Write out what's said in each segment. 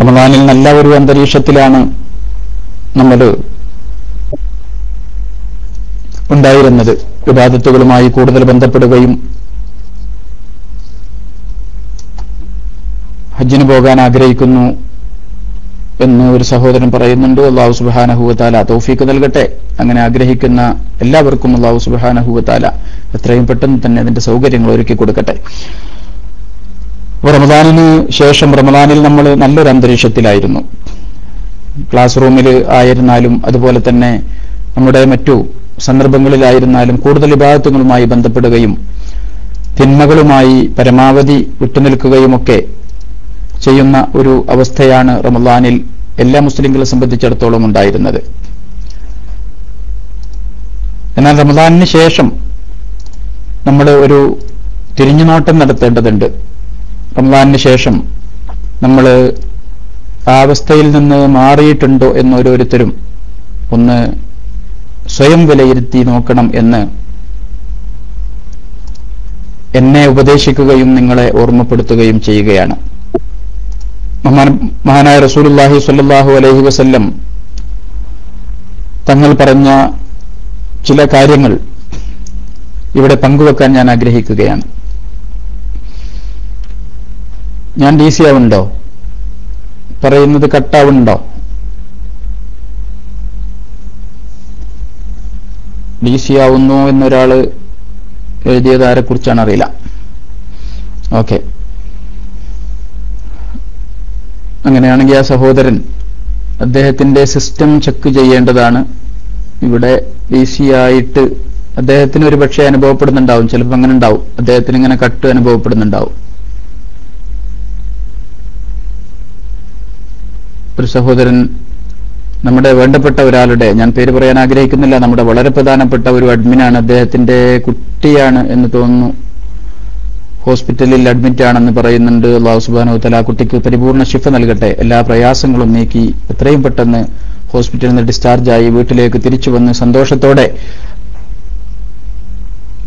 റമദാനിൽ നല്ല ഒരു അന്തരീക്ഷത്തിലാണ് നമ്മൾ ഉണ്ടായിരുന്നത്. വിവാദത്തുകളുമായി കൂടുതൽ ബന്ധപ്പെടുകയും ഹജ്ജിന് പോകാൻ ആഗ്രഹിക്കുന്നു എന്ന് ഒരു സഹോദരൻ പറയുന്നുണ്ട്. അള്ളാഹു സുബാനഹുവത്താല തൗഫീക്ക് നൽകട്ടെ. അങ്ങനെ ആഗ്രഹിക്കുന്ന എല്ലാവർക്കും അള്ളാഹു സുബാനഹുവത്താല എത്രയും പെട്ടെന്ന് തന്നെ അതിന്റെ സൗകര്യങ്ങൾ ഒരുക്കി കൊടുക്കട്ടെ. റമദാനിന് ശേഷം റമദാനിൽ നമ്മൾ നല്ലൊരു അന്തരീക്ഷത്തിലായിരുന്നു. ക്ലാസ് റൂമിൽ ആയിരുന്നാലും അതുപോലെ തന്നെ നമ്മുടെ മറ്റു സന്ദർഭങ്ങളിലായിരുന്നാലും കൂടുതൽ വിഭാഗത്തുകളുമായി ബന്ധപ്പെടുകയും തിന്മകളുമായി പരമാവധി വിട്ടുനിൽക്കുകയുമൊക്കെ ചെയ്യുന്ന ഒരു അവസ്ഥയാണ് റമദാനിൽ എല്ലാ മുസ്ലിങ്ങളെ സംബന്ധിച്ചിടത്തോളം ഉണ്ടായിരുന്നത്. എന്നാൽ റമദാനിന് ശേഷം നമ്മൾ ഒരു തിരിഞ്ഞുനോട്ടം നടത്തേണ്ടതുണ്ട്. റമദാനിന് ശേഷം നമ്മൾ ആ അവസ്ഥയിൽ നിന്ന് മാറിയിട്ടുണ്ടോ എന്ന് ഓരോരുത്തരും ഒന്ന് സ്വയം വിലയിരുത്തി നോക്കണം എന്ന് എന്നെ ഉപദേശിക്കുകയും നിങ്ങളെ ഓർമ്മപ്പെടുത്തുകയും ചെയ്യുകയാണ്. മഹാനായ റസൂലുല്ലാഹി സ്വല്ലല്ലാഹു അലൈഹി വസല്ലം തങ്ങൾ പറഞ്ഞ ചില കാര്യങ്ങൾ ഇവിടെ പങ്കുവെക്കാൻ ഞാൻ ആഗ്രഹിക്കുകയാണ്. ഞാൻ ഡി സി ആവുന്നുണ്ടോ? പറയുന്നത് കട്ടാവുന്നുണ്ടോ ഡി സി ആവുന്നു എന്നൊരാൾ എഴുതിയത് ആരെക്കുറിച്ചാണ് അറിയില്ല. ഓക്കെ അങ്ങനെയാണെങ്കിൽ ആ സഹോദരൻ അദ്ദേഹത്തിന്റെ സിസ്റ്റം ചെക്ക് ചെയ്യേണ്ടതാണ്. ഇവിടെ ഡി സി ആയിട്ട് അദ്ദേഹത്തിന് ഒരു പക്ഷേ അനുഭവപ്പെടുന്നുണ്ടാവും. ചിലപ്പോൾ അങ്ങനെ ഉണ്ടാവും. അദ്ദേഹത്തിന് ഇങ്ങനെ കട്ട് അനുഭവപ്പെടുന്നുണ്ടാവും. ഒരു സഹോദരൻ നമ്മുടെ വേണ്ടപ്പെട്ട ഒരാളുടെ ഞാൻ പേര് പറയാൻ ആഗ്രഹിക്കുന്നില്ല നമ്മുടെ വളരെ പ്രധാനപ്പെട്ട ഒരു അഡ്മിനാണ് അദ്ദേഹത്തിന്റെ കുട്ടിയാണ് എന്ന് തോന്നുന്നു. ഹോസ്പിറ്റലിൽ അഡ്മിറ്റ് ആണെന്ന് പറയുന്നുണ്ട്. അള്ളാഹു സുബാനോ തല കുട്ടിക്ക് പരിപൂർണ ശിഫ നൽകട്ടെ. എല്ലാ പ്രയാസങ്ങളും നീക്കി എത്രയും പെട്ടെന്ന് ഹോസ്പിറ്റലിൽ നിന്ന് ഡിസ്ചാർജായി വീട്ടിലേക്ക് തിരിച്ചു വന്ന് സന്തോഷത്തോടെ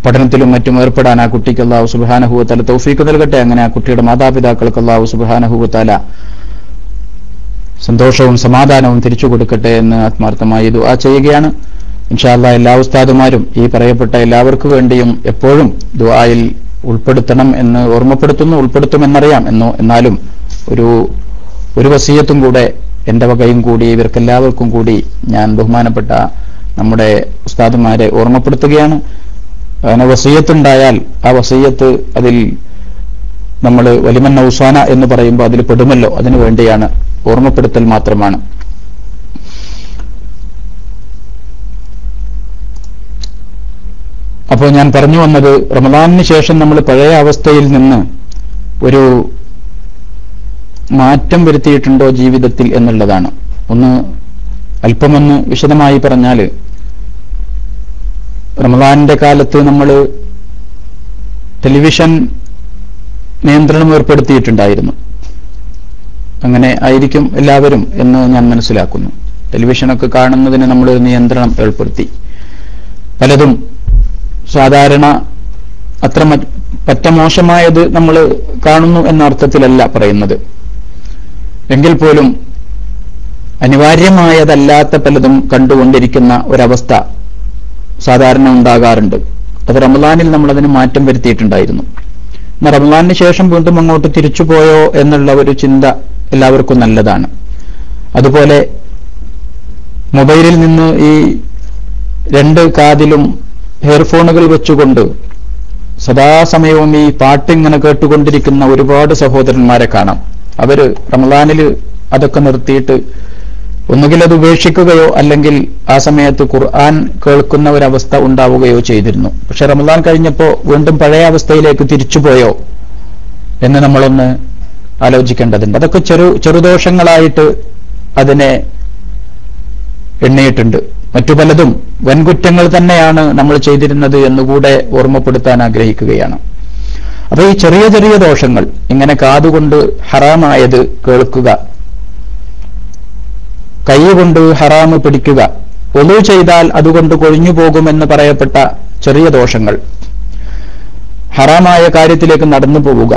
പഠനത്തിലും മറ്റും ഏർപ്പെടാൻ ആ കുട്ടിക്ക് അള്ളാഹു സുബാനഹുവത്തല തൗഫീക്ക് നൽകട്ടെ. അങ്ങനെ ആ കുട്ടിയുടെ മാതാപിതാക്കൾക്ക് അള്ളാഹു സുബാനഹുവത്തല സന്തോഷവും സമാധാനവും തിരിച്ചു കൊടുക്കട്ടെ എന്ന് ആത്മാർത്ഥമായി ദുആ ചെയ്യുകയാണ്. ഇൻഷാല്ല എല്ലാ ഉസ്താദുമാരും ഈ പറയപ്പെട്ട എല്ലാവർക്കു വേണ്ടിയും എപ്പോഴും ദുആയിൽ ഉൾപ്പെടുത്തണം എന്ന് ഓർമ്മപ്പെടുത്തുന്നു ഉൾപ്പെടുത്തുമെന്നറിയാം എന്നോ എന്നാലും ഒരു ഒരു വസീയത്തും കൂടെ എന്റെ വകയും കൂടി ഇവർക്കെല്ലാവർക്കും കൂടി ഞാൻ ബഹുമാനപ്പെട്ട നമ്മുടെ ഉസ്താദുമാരെ ഓർമ്മപ്പെടുത്തുകയാണ്. അങ്ങനെ വസീയത്തുണ്ടായാൽ ആ വസീയത്ത് അതിൽ നമ്മൾ വലിമൻ ഔസാന എന്ന് പറയുമ്പോൾ അതിൽ പെടുമല്ലോ. അതിനു വേണ്ടിയാണ് ഓർമ്മപ്പെടുത്തൽ മാത്രമാണ്. അപ്പോൾ ഞാൻ പറഞ്ഞു വന്നത് റമദാനിന് ശേഷം നമ്മൾ പഴയ അവസ്ഥയിൽ നിന്ന് ഒരു മാറ്റം വരുത്തിയിട്ടുണ്ടോ ജീവിതത്തിൽ എന്നുള്ളതാണ്. ഒന്ന് അല്പമൊന്ന് വിശദമായി പറഞ്ഞാൽ റമദാനിന്റെ കാലത്ത് നമ്മൾ ടെലിവിഷൻ നിയന്ത്രണം ഏർപ്പെടുത്തിയിട്ടുണ്ടായിരുന്നു. അങ്ങനെ ആയിരിക്കും എല്ലാവരും എന്ന് ഞാൻ മനസ്സിലാക്കുന്നു. ടെലിവിഷനൊക്കെ കാണുന്നതിന് നമ്മൾ നിയന്ത്രണം ഏർപ്പെടുത്തി. പലതും സാധാരണ അത്ര പറ്റ മോശമായത് നമ്മൾ കാണുന്നു എന്ന അർത്ഥത്തിലല്ല പറയുന്നത്. എങ്കിൽ പോലും അനിവാര്യമായതല്ലാത്ത പലതും കണ്ടുകൊണ്ടിരിക്കുന്ന ഒരവസ്ഥ സാധാരണ ഉണ്ടാകാറുണ്ട്. അത് റമദാനിൽ നമ്മൾ അതിന് മാറ്റം വരുത്തിയിട്ടുണ്ടായിരുന്നു. എന്നാൽ റമദാനിന് ശേഷം വീണ്ടും അങ്ങോട്ട് തിരിച്ചുപോയോ എന്നുള്ള ഒരു ചിന്ത എല്ലാവർക്കും നല്ലതാണ്. അതുപോലെ മൊബൈലിൽ നിന്ന് ഈ രണ്ട് കാതിലും ഹെയർഫോണുകൾ വെച്ചുകൊണ്ട് സദാസമയവും ഈ പാട്ടിങ്ങനെ കേട്ടുകൊണ്ടിരിക്കുന്ന ഒരുപാട് സഹോദരന്മാരെ കാണാം. അവർ റമദാനിൽ അതൊക്കെ നിർത്തിയിട്ട് ഒന്നുകിൽ അത് ഉപേക്ഷിക്കുകയോ അല്ലെങ്കിൽ ആ സമയത്ത് ഖുർആൻ കേൾക്കുന്ന ഒരവസ്ഥ ഉണ്ടാവുകയോ ചെയ്തിരുന്നു. പക്ഷെ റമദാൻ കഴിഞ്ഞപ്പോൾ വീണ്ടും പഴയ അവസ്ഥയിലേക്ക് തിരിച്ചുപോയോ എന്ന് നമ്മളൊന്ന് ആലോചിക്കേണ്ടതുണ്ട്. അതൊക്കെ ചെറു ചെറുദോഷങ്ങളായിട്ട് അതിനെ എണ്ണിയിട്ടുണ്ട്. മറ്റു പലതും വൻകുറ്റങ്ങൾ തന്നെയാണ് നമ്മൾ ചെയ്തിരുന്നത് എന്നുകൂടെ ഓർമ്മപ്പെടുത്താൻ ആഗ്രഹിക്കുകയാണ്. അപ്പൊ ഈ ചെറിയ ചെറിയ ദോഷങ്ങൾ ഇങ്ങനെ കാതുകൊണ്ട് ഹറാമായത് കേൾക്കുക കൈകൊണ്ട് ഹറാമ് പിടിക്കുക ഒലു ചെയ്താൽ അതുകൊണ്ട് കൊഴിഞ്ഞു പോകുമെന്ന് പറയപ്പെട്ട ചെറിയ ദോഷങ്ങൾ ഹറാമായ കാര്യത്തിലേക്ക് നടന്നു പോവുക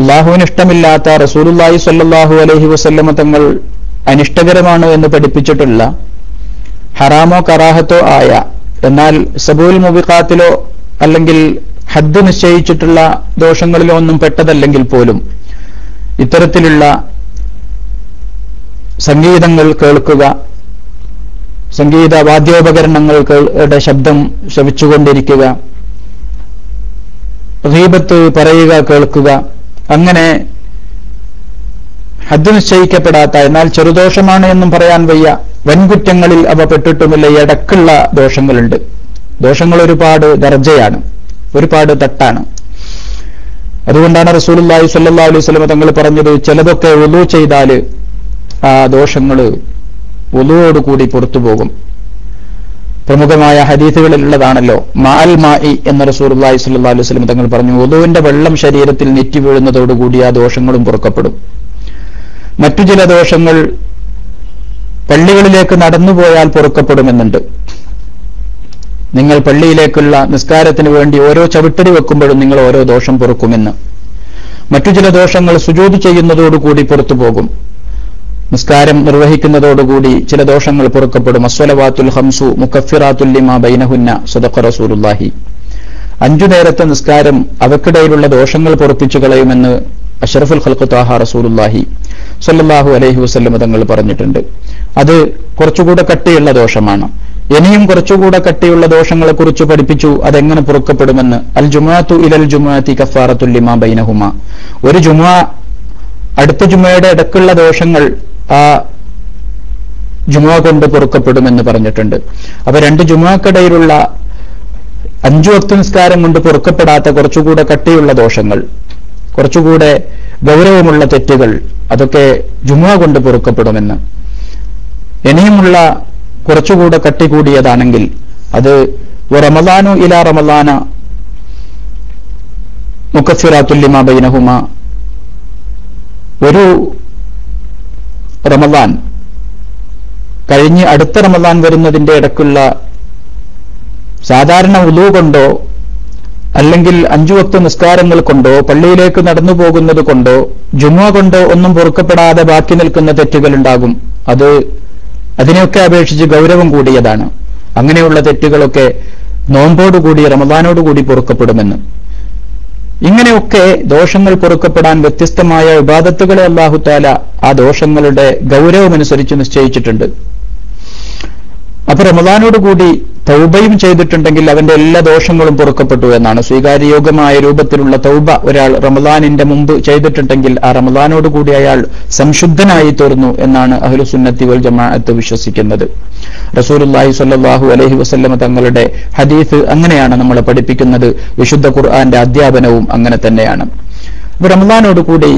അള്ളാഹുവിന് ഇഷ്ടമില്ലാത്ത റസൂലുല്ലാഹി സ്വല്ലല്ലാഹു അലഹി വസല്ലമ തങ്ങൾ അനിഷ്ടകരമാണ് എന്ന് പഠിപ്പിച്ചിട്ടുള്ള ഹറാമോ കറാഹത്തോ ആയ എന്നാൽ സബൂൽ മുബിഖാത്തിലോ അല്ലെങ്കിൽ ഹദ് നിശ്ചയിച്ചിട്ടുള്ള ദോഷങ്ങളിലോ ഒന്നും പെട്ടതല്ലെങ്കിൽ പോലും ഇത്തരത്തിലുള്ള സംഗീതങ്ങൾ കേൾക്കുക സംഗീത വാദ്യോപകരണങ്ങളുടെ ശബ്ദം ശ്രവിച്ചുകൊണ്ടിരിക്കുക റീബത്ത് പറയുക കേൾക്കുക അങ്ങനെ ഹദ് നിശ്ചയിക്കപ്പെടാത്ത എന്നാൽ ചെറുദോഷമാണ് എന്നും പറയാൻ വയ്യ. വൻകുറ്റങ്ങളിൽ അവ പെട്ടിട്ടുമില്ല. ഇടക്കുള്ള ദോഷങ്ങളുണ്ട്. ദോഷങ്ങൾ ഒരുപാട് ദർജയാണ്. ഒരുപാട് തട്ടാണ്. അതുകൊണ്ടാണ് റസൂലുള്ളാഹി സല്ലാ അലൈഹി സ്വലമ തങ്ങൾ പറഞ്ഞത് ചിലതൊക്കെ ഒലു ചെയ്താൽ ആ ദോഷങ്ങൾ ഒലുവോടുകൂടി പുറത്തു പോകും പ്രമുഖമായ ഹദീസുകളിലുള്ളതാണല്ലോ. മാൽ മായി എന്ന റസൂലുള്ളാഹി സല്ലാ അലൈഹി വസല്ലം തങ്ങൾ പറഞ്ഞു ഒതുവിന്റെ വെള്ളം ശരീരത്തിൽ നെറ്റി വീഴുന്നതോടുകൂടി ആ ദോഷങ്ങളും പുറക്കപ്പെടും. മറ്റു ചില ദോഷങ്ങൾ പള്ളികളിലേക്ക് നടന്നുപോയാൽ പൊറുക്കപ്പെടുമെന്നുണ്ട്. നിങ്ങൾ പള്ളിയിലേക്കുള്ള നിസ്കാരത്തിന് വേണ്ടി ഓരോ ചവിട്ടടി വെക്കുമ്പോഴും നിങ്ങൾ ഓരോ ദോഷം പൊറുക്കുമെന്ന്. മറ്റു ചില ദോഷങ്ങൾ സുജോതി ചെയ്യുന്നതോടുകൂടി പുറത്തു പോകും നിസ്കാരം നിർവഹിക്കുന്നതോടുകൂടി ചില ദോഷങ്ങൾ പൊറുക്കപ്പെടും. അസ്വലവാത്തുൽ ഹംസു മുക്കഫിറാത്തുല്ലിമ ബൈനഹുന്ന സദഖ റസൂലുല്ലാഹി അഞ്ചു നേരത്തെ നിസ്കാരം അവക്കിടയിലുള്ള ദോഷങ്ങൾ പൊറപ്പിച്ചു കളയുമെന്ന് അഷറഫുൽ ഖൽഖ് താഹ റസൂലുല്ലാഹി സല്ലല്ലാഹു അലൈഹി വസല്ലം തങ്ങൾ പറഞ്ഞിട്ടുണ്ട്. അത് കുറച്ചുകൂടെ കട്ടിയുള്ള ദോഷമാണ്. ഇനിയും കുറച്ചുകൂടെ കട്ടിയുള്ള ദോഷങ്ങളെ കുറിച്ച് പഠിപ്പിച്ചു അതെങ്ങനെ പൊറുക്കപ്പെടുമെന്ന് അൽ ജുമാത്തു ഇലൽ ജുമാത്തി കഫാറത്തുല്ലിമ ബൈനഹുമ. ഒരു ജുമാ അടുത്ത ജുമയുടെ ഇടക്കുള്ള ദോഷങ്ങൾ ആ ജുമാ കൊണ്ട് പൊറുക്കപ്പെടുമെന്ന് പറഞ്ഞിട്ടുണ്ട്. അപ്പൊ രണ്ട് ജുമാക്കിടയിലുള്ള അഞ്ചു വക്ത നിസ്കാരം കൊണ്ട് പൊറുക്കപ്പെടാത്ത കുറച്ചുകൂടെ കട്ടിയുള്ള ദോഷങ്ങൾ കുറച്ചുകൂടെ ഗൗരവമുള്ള തെറ്റുകൾ അതൊക്കെ ജുമാ കൊണ്ട് പൊറുക്കപ്പെടുമെന്ന്. ഇനിയുമുള്ള കുറച്ചുകൂടെ കട്ടി കൂടിയതാണെങ്കിൽ അത് റമദാനു ഇല റമദാന മുക്കഫിറാത്തുല്ലിമ ബൈനഹുമ. ഒരു റമലാൻ കഴിഞ്ഞ് അടുത്ത റമദാൻ വരുന്നതിന്റെ ഇടയ്ക്കുള്ള സാധാരണ ഉലു കൊണ്ടോ അല്ലെങ്കിൽ അഞ്ചു വക്ത നിസ്കാരങ്ങൾ കൊണ്ടോ പള്ളിയിലേക്ക് നടന്നു പോകുന്നത് കൊണ്ടോ ജുമ കൊണ്ടോ ഒന്നും പൊറുക്കപ്പെടാതെ ബാക്കി നിൽക്കുന്ന തെറ്റുകൾ ഉണ്ടാകും. അത് അതിനെയൊക്കെ അപേക്ഷിച്ച് ഗൗരവം കൂടിയതാണ്. അങ്ങനെയുള്ള തെറ്റുകളൊക്കെ നോമ്പോടുകൂടി റമദാനോടുകൂടി പൊറുക്കപ്പെടുമെന്ന്. ഇങ്ങനെയൊക്കെ ദോഷങ്ങൾ പൊറുക്കപ്പെടാൻ വ്യത്യസ്തമായ വിവാദത്തുകളെ അള്ളാഹുത്താല ആ ദോഷങ്ങളുടെ ഗൗരവമനുസരിച്ച് നിശ്ചയിച്ചിട്ടുണ്ട്. അപ്പൊ റമദാനോട് കൂടി തൗബയും ചെയ്തിട്ടുണ്ടെങ്കിൽ അവന്റെ എല്ലാ ദോഷങ്ങളും പൊറുക്കപ്പെട്ടു എന്നാണ്. സ്വീകാര്യയോഗമായ രൂപത്തിലുള്ള തൗബ ഒരാൾ റമദാനിന്റെ മുമ്പ് ചെയ്തിട്ടുണ്ടെങ്കിൽ ആ റമദാനോട് കൂടി അയാൾ സംശുദ്ധനായി തീർന്നു എന്നാണ് അഹ്ലുസുന്നത്തി വൽ ജമാഅത്ത് വിശ്വസിക്കുന്നത്. റസൂലുല്ലാഹി സ്വല്ലല്ലാഹു അലൈഹി വസല്ലമ തങ്ങളുടെ ഹദീഫ് അങ്ങനെയാണ് നമ്മൾ പഠിപ്പിക്കുന്നത്. വിശുദ്ധ ഖുർആന്റെ അധ്യാപനവും അങ്ങനെ തന്നെയാണ്. അപ്പൊ റമദാനോടുകൂടി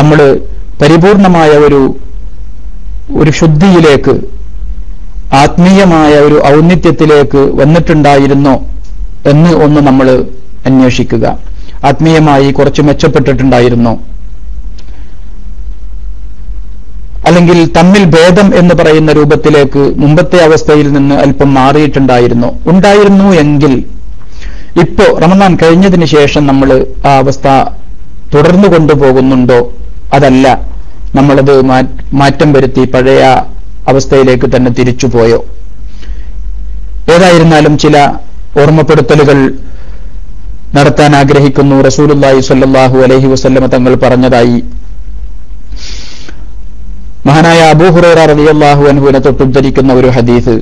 നമ്മൾ പരിപൂർണമായ ഒരു ഒരു ശുദ്ധിയിലേക്ക് ആത്മീയമായ ഒരു ഔന്നിത്യത്തിലേക്ക് വന്നിട്ടുണ്ടായിരുന്നോ എന്ന് ഒന്ന് നമ്മൾ അന്വേഷിക്കുക. ആത്മീയമായി കുറച്ച് മെച്ചപ്പെട്ടിട്ടുണ്ടായിരുന്നോ? അല്ലെങ്കിൽ തമ്മിൽ ഭേദം എന്ന് പറയുന്ന രൂപത്തിലേക്ക് മുമ്പത്തെ അവസ്ഥയിൽ നിന്ന് അല്പം മാറിയിട്ടുണ്ടായിരുന്നു? ഉണ്ടായിരുന്നു എങ്കിൽ ഇപ്പോ റമദാൻ കഴിഞ്ഞതിന് ശേഷം നമ്മൾ ആ അവസ്ഥ തുടർന്നു കൊണ്ടുപോകുന്നുണ്ടോ? അതല്ല. നമ്മളത് മാറ്റം വരുത്തി പഴയ അവസ്ഥയിലേക്ക് തന്നെ തിരിച്ചുപോയോ? ഏതായിരുന്നാലും ചില ഓർമ്മപ്പെടുത്തലുകൾ നടത്താൻ ആഗ്രഹിക്കുന്നു. റസൂലുല്ലാഹി സ്വല്ലല്ലാഹു അലൈഹി വസല്ലമ തങ്ങൾ പറഞ്ഞതായി. മഹാനായ അബൂഹുറൈറ റളിയല്ലാഹു അൻഹുവിനെ തൊട്ടുദ്ധരിക്കുന്ന ഒരു ഹദീസ്.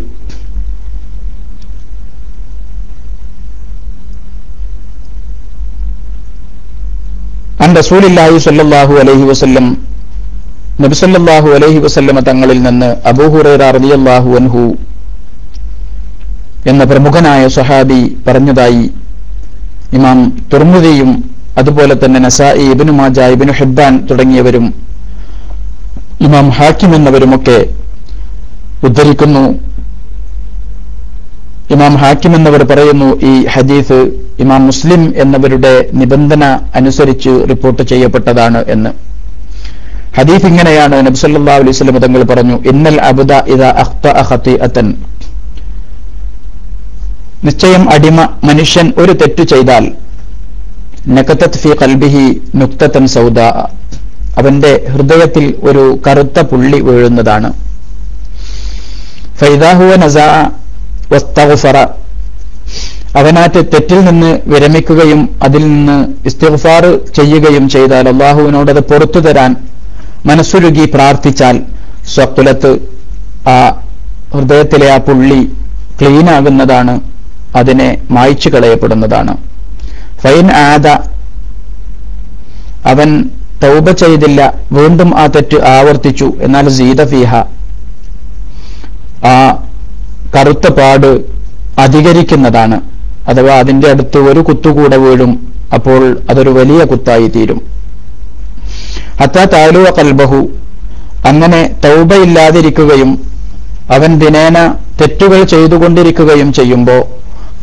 അൻ റസൂലില്ലാഹി സ്വല്ലല്ലാഹു അലൈഹി വസല്ലം നബിസല്ലാഹു അലഹി വസല്ലമ തങ്ങളിൽ നിന്ന് അബൂഹുറൈറ റളിയല്ലാഹു അൻഹു എന്ന പ്രമുഖനായ സഹാബി പറഞ്ഞതായി ഇമാം തുർമുദിയും അതുപോലെ തന്നെ നസായി ഇബിനു മാജ ഇബിനു ഹിബ്ബാൻ തുടങ്ങിയവരും ഇമാം ഹാക്കിം എന്നവരുമൊക്കെ ഉദ്ധരിക്കുന്നു. ഇമാം ഹാക്കിം എന്നവർ പറയുന്നു ഈ ഹദീസ് ഇമാം മുസ്ലിം എന്നവരുടെ നിബന്ധന അനുസരിച്ച് റിപ്പോർട്ട് ചെയ്യപ്പെട്ടതാണ് എന്ന്. ഹദീഫ് ഇങ്ങനെയാണ് നബ്സല്ലാ അലൈഹി സ്വലം തങ്ങൾ പറഞ്ഞു ഇന്നൽ അബുദ ഇത അഖ്തഅൻ നിശ്ചയം അടിമ മനുഷ്യൻ ഒരു തെറ്റ് ചെയ്താൽ നഖത്തത് ഫി കൽബിഹി നുക്തത്തൻ സൗദ. അവന്റെ ഹൃദയത്തിൽ ഒരു കറുത്ത പുള്ളി വീഴുന്നതാണ്. ഫൈദാഹുവ നസാ വസ്തഗ്ഫറ. അവനാറ്റ് തെറ്റിൽ നിന്ന് വിരമിക്കുകയും അതിൽ നിന്ന് ഇസ്തിഫാർ ചെയ്യുകയും ചെയ്താൽ അള്ളാഹുവിനോട് അത് പുറത്തു തരാൻ മനസ്സുരുകി പ്രാർത്ഥിച്ചാൽ സ്വപ്നത്ത് ആ ഹൃദയത്തിലെ ആ പുള്ളി ക്ലീൻ ആകുന്നതാണ് അതിനെ മായ്ച്ചു കളയപ്പെടുന്നതാണ്. ഫൈൻ ആദ അവൻ തൗബ ചെയ്തില്ല വീണ്ടും ആ തെറ്റ് ആവർത്തിച്ചു എന്നാൽ സീത ഫീഹ ആ കറുത്ത പാട് അധികരിക്കുന്നതാണ് അഥവാ അതിന്റെ അടുത്ത് ഒരു കുത്തുകൂടെ വീഴും അപ്പോൾ അതൊരു വലിയ കുത്തായി തീരും. ഹത്താ താലുവ കൽബഹു. അങ്ങനെ തൗബയില്ലാതിരിക്കുകയും അവൻ ദിനേന തെറ്റുകൾ ചെയ്തുകൊണ്ടിരിക്കുകയും ചെയ്യുമ്പോൾ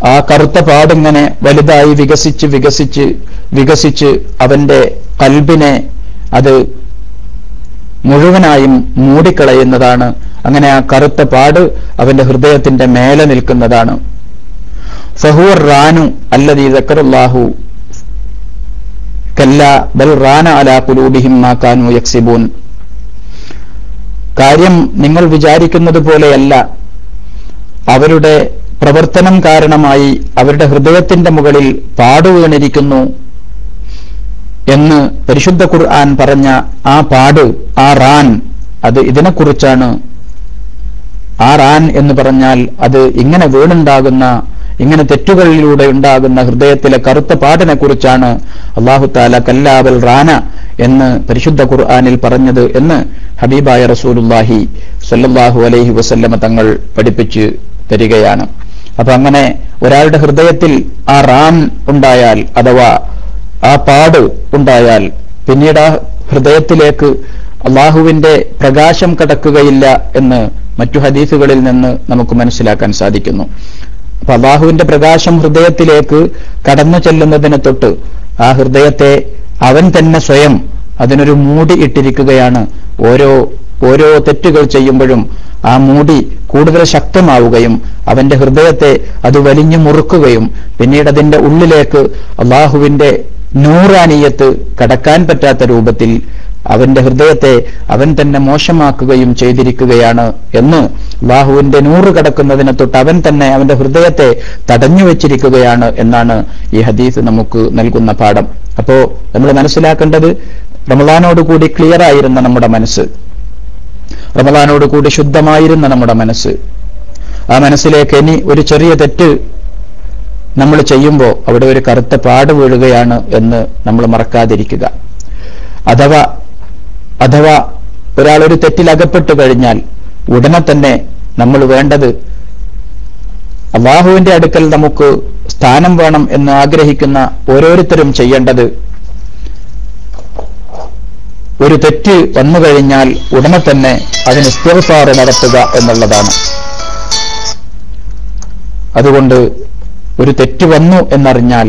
ആ കറുത്ത പാടിങ്ങനെ വലുതായി വികസിച്ച് വികസിച്ച് വികസിച്ച് അവന്റെ കൽബിനെ അത് മുഴുവനായും മൂടിക്കളയുന്നതാണ്. അങ്ങനെ ആ കറുത്ത പാട് അവന്റെ ഹൃദയത്തിന്റെ മേലെ നിൽക്കുന്നതാണ്. ഫഹുർ റാനു അല്ലതീ ദക്കറുല്ലാഹു കല്ല ബൽ റാന അലാ യക്സിബൂൻ. കാര്യം നിങ്ങൾ വിചാരിക്കുന്നത് പോലെയല്ല. അവരുടെ പ്രവർത്തനം കാരണമായി അവരുടെ ഹൃദയത്തിന്റെ മുകളിൽ പാടുവീണിരിക്കുന്നു എന്ന് പരിശുദ്ധ ഖുർആൻ പറഞ്ഞ ആ പാട് ആ റാൻ അത് ഇതിനെക്കുറിച്ചാണ്. ആ റാൻ എന്ന് പറഞ്ഞാൽ അത് ഇങ്ങനെ വീണുണ്ടാകുന്ന ഇങ്ങനെ തെറ്റുകളിലൂടെ ഉണ്ടാകുന്ന ഹൃദയത്തിലെ കറുത്ത പാടിനെ കുറിച്ചാണ് അള്ളാഹു താല കല്ലാവൽ റാന എന്ന് പരിശുദ്ധ ഖുർആാനിൽ പറഞ്ഞത് എന്ന് ഹബീബായ റസൂലുല്ലാഹി സല്ലാഹു അലൈഹി വസല്ലമ തങ്ങൾ പഠിപ്പിച്ച് തരികയാണ്. അപ്പൊ അങ്ങനെ ഒരാളുടെ ഹൃദയത്തിൽ ആ റാൻ ഉണ്ടായാൽ അഥവാ ആ പാട് ഉണ്ടായാൽ പിന്നീട് ആ ഹൃദയത്തിലേക്ക് അള്ളാഹുവിന്റെ പ്രകാശം കടക്കുകയില്ല എന്ന് മറ്റു ഹദീസുകളിൽ നിന്ന് നമുക്ക് മനസ്സിലാക്കാൻ സാധിക്കുന്നു. അള്ളാഹുവിന്റെ പ്രകാശം ഹൃദയത്തിലേക്ക് കടന്നു ചെല്ലുന്നതിനെ തൊട്ട് ആ ഹൃദയത്തെ അവൻ തന്നെ സ്വയം അതിനൊരു മൂടി ഇട്ടിരിക്കുകയാണ്. ഓരോ ഓരോ തെറ്റുകൾ ചെയ്യുമ്പോഴും ആ മൂടി കൂടുതൽ ശക്തമാവുകയും അവന്റെ ഹൃദയത്തെ അത് വലിഞ്ഞു മുറുക്കുകയും പിന്നീട് അതിന്റെ ഉള്ളിലേക്ക് അള്ളാഹുവിന്റെ നൂറാനീയത്ത് കടക്കാൻ പറ്റാത്ത രൂപത്തിൽ അവന്റെ ഹൃദയത്തെ അവൻ തന്നെ മോശമാക്കുകയും ചെയ്തിരിക്കുകയാണ് എന്ന് ബാഹുവിന്റെ നൂറ് കടക്കുന്നതിനെ തൊട്ട് അവൻ തന്നെ അവന്റെ ഹൃദയത്തെ തടഞ്ഞു വെച്ചിരിക്കുകയാണ് എന്നാണ് ഈ ഹദീസ് നമുക്ക് നൽകുന്ന പാഠം. അപ്പോ നമ്മൾ മനസ്സിലാക്കേണ്ടത് റമദാനോടുകൂടി ക്ലിയർ ആയിരുന്ന നമ്മുടെ മനസ്സ്. റമദാനോടുകൂടി ശുദ്ധമായിരുന്ന നമ്മുടെ മനസ്സ്. ആ മനസ്സിലേക്ക് ഇനി ഒരു ചെറിയ തെറ്റ് നമ്മൾ ചെയ്യുമ്പോൾ അവിടെ ഒരു കറുത്ത പാട് വീഴുകയാണ് എന്ന് നമ്മൾ മറക്കാതിരിക്കുക. അഥവാ അഥവാ ഒരാൾ ഒരു തെറ്റിൽ അകപ്പെട്ടു കഴിഞ്ഞാൽ ഉടനെ തന്നെ നമ്മൾ വേണ്ടത് അള്ളാഹുവിന്റെ അടുക്കൽ നമുക്ക് സ്ഥാനം വേണം എന്ന് ആഗ്രഹിക്കുന്ന ഓരോരുത്തരും ചെയ്യേണ്ടത് ഒരു തെറ്റ് വന്നു കഴിഞ്ഞാൽ ഉടനെ തന്നെ അതിന് സ്ഥിരസാറ് നടത്തുക എന്നുള്ളതാണ്. അതുകൊണ്ട് ഒരു തെറ്റ് വന്നു എന്നറിഞ്ഞാൽ